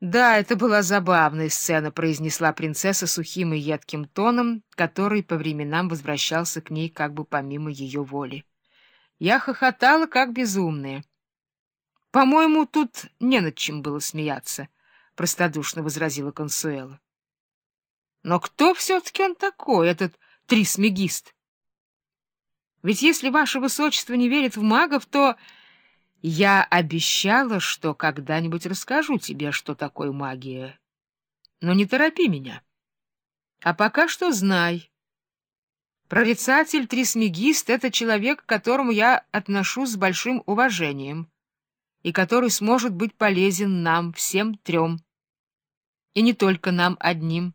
Да, это была забавная сцена, произнесла принцесса сухим и едким тоном, который по временам возвращался к ней как бы помимо ее воли. Я хохотала, как безумная. — По-моему, тут не над чем было смеяться, — простодушно возразила Консуэла. — Но кто все-таки он такой, этот трисмегист? Ведь если ваше высочество не верит в магов, то... Я обещала, что когда-нибудь расскажу тебе, что такое магия. Но не торопи меня. А пока что знай. Прорицатель Трисмегист — это человек, к которому я отношусь с большим уважением и который сможет быть полезен нам, всем трем. И не только нам одним.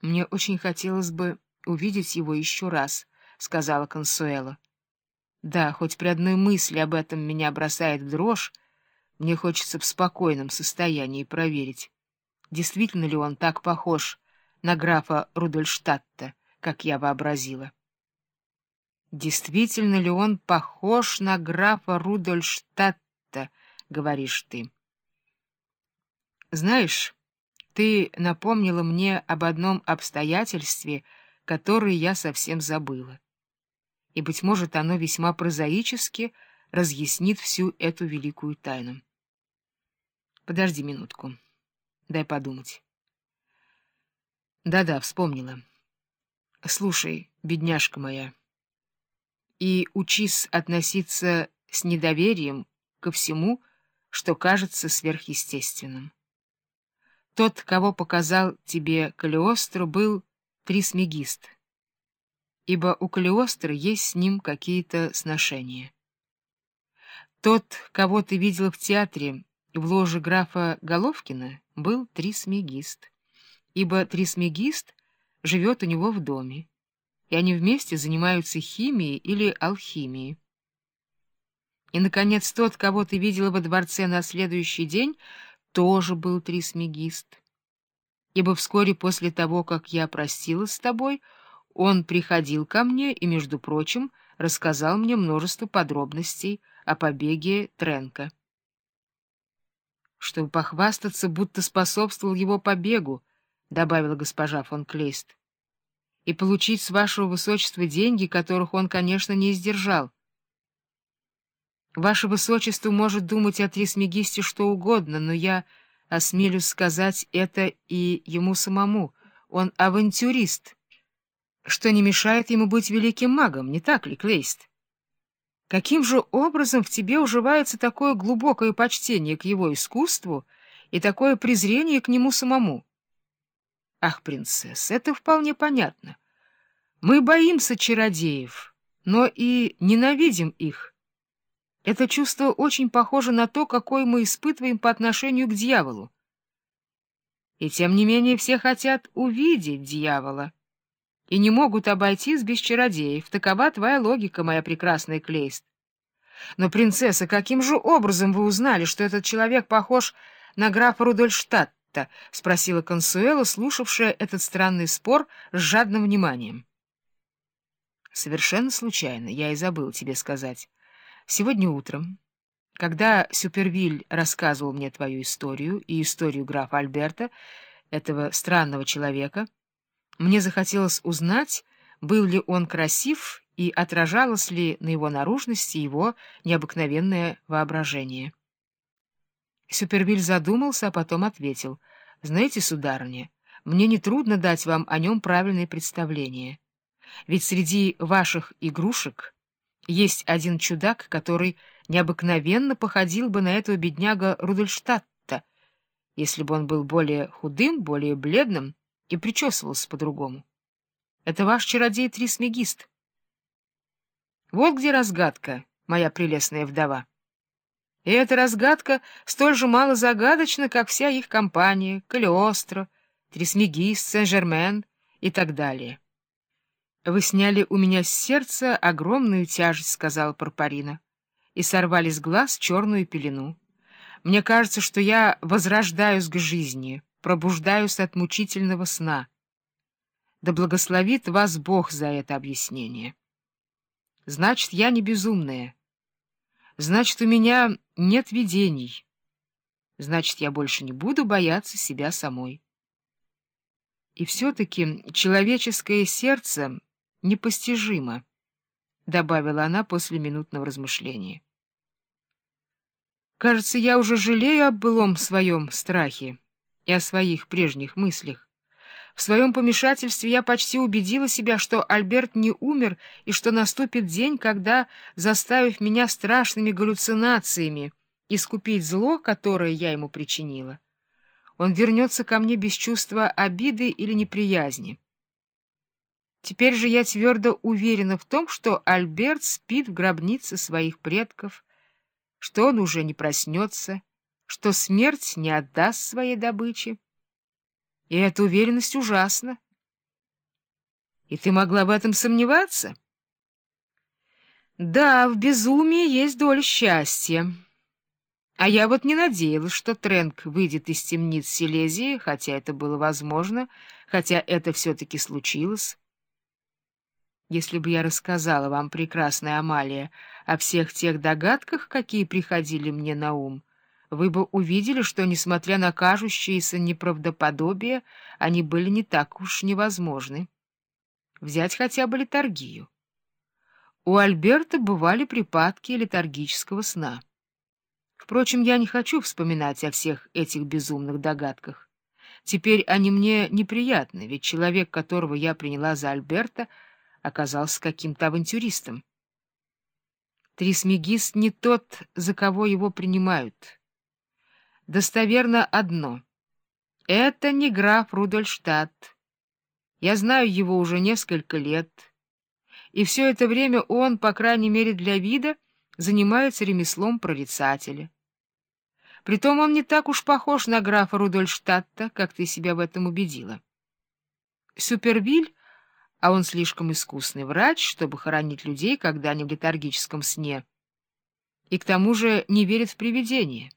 Мне очень хотелось бы увидеть его еще раз, — сказала Консуэла. Да, хоть при одной мысли об этом меня бросает в дрожь, мне хочется в спокойном состоянии проверить, действительно ли он так похож на графа Рудольштадта, как я вообразила. Действительно ли он похож на графа Рудольштадта, говоришь ты? Знаешь, ты напомнила мне об одном обстоятельстве, которое я совсем забыла и, быть может, оно весьма прозаически разъяснит всю эту великую тайну. Подожди минутку. Дай подумать. Да-да, вспомнила. Слушай, бедняжка моя, и учись относиться с недоверием ко всему, что кажется сверхъестественным. Тот, кого показал тебе Калиостро, был трисмегист — ибо у Калиостро есть с ним какие-то сношения. Тот, кого ты видел в театре в ложе графа Головкина, был трисмегист, ибо трисмегист живет у него в доме, и они вместе занимаются химией или алхимией. И, наконец, тот, кого ты видела во дворце на следующий день, тоже был трисмегист, ибо вскоре после того, как я простилась с тобой, он приходил ко мне и, между прочим, рассказал мне множество подробностей о побеге Тренка. Чтобы похвастаться, будто способствовал его побегу, — добавила госпожа фон Клейст, — и получить с вашего высочества деньги, которых он, конечно, не издержал. Ваше высочество может думать о Трисмегисте что угодно, но я осмелюсь сказать это и ему самому. Он авантюрист что не мешает ему быть великим магом, не так ли, Клейст? Каким же образом в тебе уживается такое глубокое почтение к его искусству и такое презрение к нему самому? Ах, принцесса, это вполне понятно. Мы боимся чародеев, но и ненавидим их. Это чувство очень похоже на то, какое мы испытываем по отношению к дьяволу. И тем не менее все хотят увидеть дьявола и не могут обойтись без чародеев. Такова твоя логика, моя прекрасная Клейст. Но, принцесса, каким же образом вы узнали, что этот человек похож на графа Рудольштадта? — спросила Консуэла, слушавшая этот странный спор с жадным вниманием. — Совершенно случайно, я и забыл тебе сказать. Сегодня утром, когда Супервиль рассказывал мне твою историю и историю графа Альберта, этого странного человека, — мне захотелось узнать, был ли он красив и отражалось ли на его наружности его необыкновенное воображение. Супервиль задумался, а потом ответил. — Знаете, сударыня, мне нетрудно дать вам о нем правильное представление. Ведь среди ваших игрушек есть один чудак, который необыкновенно походил бы на этого бедняга Рудольштадта, если бы он был более худым, более бледным, и причесывался по-другому. Это ваш чародей Трисмегист. Вот где разгадка, моя прелестная вдова. И эта разгадка столь же мало загадочна, как вся их компания, Калиостро, Трисмегист, Сен-Жермен и так далее. — Вы сняли у меня с сердца огромную тяжесть, — сказала Парпарина, — и сорвали с глаз черную пелену. Мне кажется, что я возрождаюсь к жизни пробуждаюсь от мучительного сна. Да благословит вас Бог за это объяснение. Значит, я не безумная. Значит, у меня нет видений. Значит, я больше не буду бояться себя самой. И все-таки человеческое сердце непостижимо, — добавила она после минутного размышления. Кажется, я уже жалею об былом своем страхе и о своих прежних мыслях. В своем помешательстве я почти убедила себя, что Альберт не умер и что наступит день, когда, заставив меня страшными галлюцинациями искупить зло, которое я ему причинила, он вернется ко мне без чувства обиды или неприязни. Теперь же я твердо уверена в том, что Альберт спит в гробнице своих предков, что он уже не проснется, что смерть не отдаст своей добычи. И эта уверенность ужасна. И ты могла в этом сомневаться? Да, в безумии есть доля счастья. А я вот не надеялась, что Тренк выйдет из темниц Силезии, хотя это было возможно, хотя это все-таки случилось. Если бы я рассказала вам, прекрасная Амалия, о всех тех догадках, какие приходили мне на ум, вы бы увидели, что, несмотря на кажущееся неправдоподобие, они были не так уж невозможны. Взять хотя бы литургию. У Альберта бывали припадки летаргического сна. Впрочем, я не хочу вспоминать о всех этих безумных догадках. Теперь они мне неприятны, ведь человек, которого я приняла за Альберта, оказался каким-то авантюристом. Трисмегист не тот, за кого его принимают. Достоверно одно — это не граф Рудольштадт. Я знаю его уже несколько лет, и все это время он, по крайней мере для вида, занимается ремеслом прорицателя. Притом он не так уж похож на графа Рудольштадта, как ты себя в этом убедила. Супервиль, а он слишком искусный врач, чтобы хоронить людей, когда они в летаргическом сне, и к тому же не верит в привидения.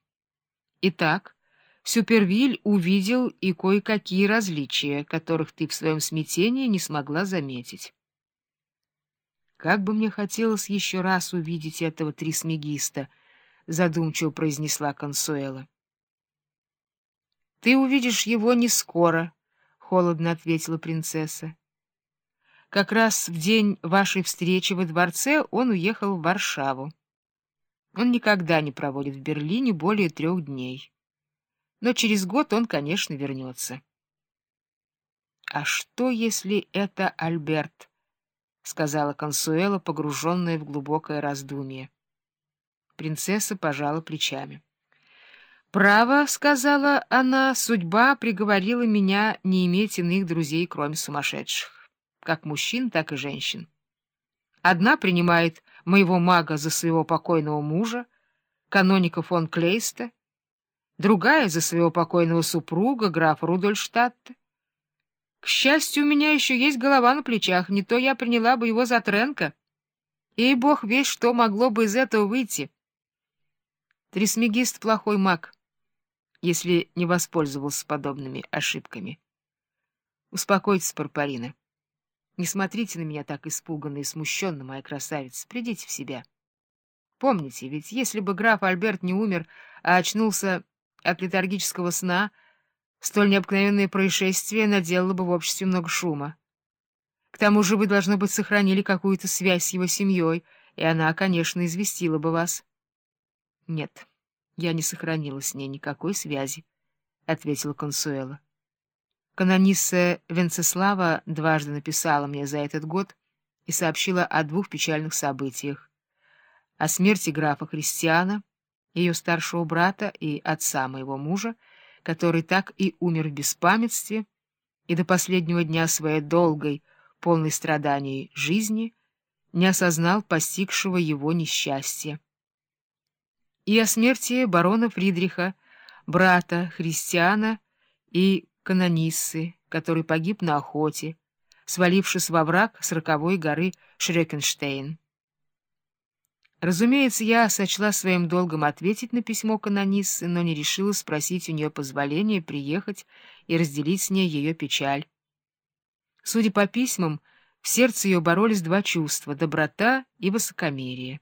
Итак, Супервиль увидел и кое-какие различия, которых ты в своем смятении не смогла заметить. Как бы мне хотелось еще раз увидеть этого трисмегиста —— задумчиво произнесла Консуэла. — Ты увидишь его не скоро, — холодно ответила принцесса. Как раз в день вашей встречи во дворце он уехал в Варшаву. Он никогда не проводит в Берлине более трех дней. Но через год он, конечно, вернется. — А что, если это Альберт? — сказала Консуэла, погруженная в глубокое раздумье. Принцесса пожала плечами. «Право, — сказала она, — судьба приговорила меня не иметь иных друзей, кроме сумасшедших, как мужчин, так и женщин. Одна принимает моего мага за своего покойного мужа, каноника фон Клейста, другая — за своего покойного супруга, графа Рудольштадта. К счастью, у меня еще есть голова на плечах, не то я приняла бы его за Тренка. И бог весь, что могло бы из этого выйти». Трисмегист — плохой маг, если не воспользовался подобными ошибками. Успокойтесь, Парпарина. Не смотрите на меня так испуганно и смущенно, моя красавица. Придите в себя. Помните, ведь если бы граф Альберт не умер, а очнулся от летаргического сна, столь необыкновенное происшествие наделало бы в обществе много шума. К тому же вы, должно быть, сохранили какую-то связь с его семьей, и она, конечно, известила бы вас. — Нет, я не сохранила с ней никакой связи, — ответила Консуэла. Канонисса Венцеслава дважды написала мне за этот год и сообщила о двух печальных событиях. О смерти графа Христиана, ее старшего брата и отца моего мужа, который так и умер в беспамятстве и до последнего дня своей долгой, полной страданий жизни не осознал постигшего его несчастья и о смерти барона Фридриха, брата Христиана и канониссы, который погиб на охоте, свалившись во враг с роковой горы Шрекенштейн. Разумеется, я сочла своим долгом ответить на письмо канониссы, но не решила спросить у нее позволения приехать и разделить с ней ее печаль. Судя по письмам, в сердце ее боролись два чувства — доброта и высокомерие.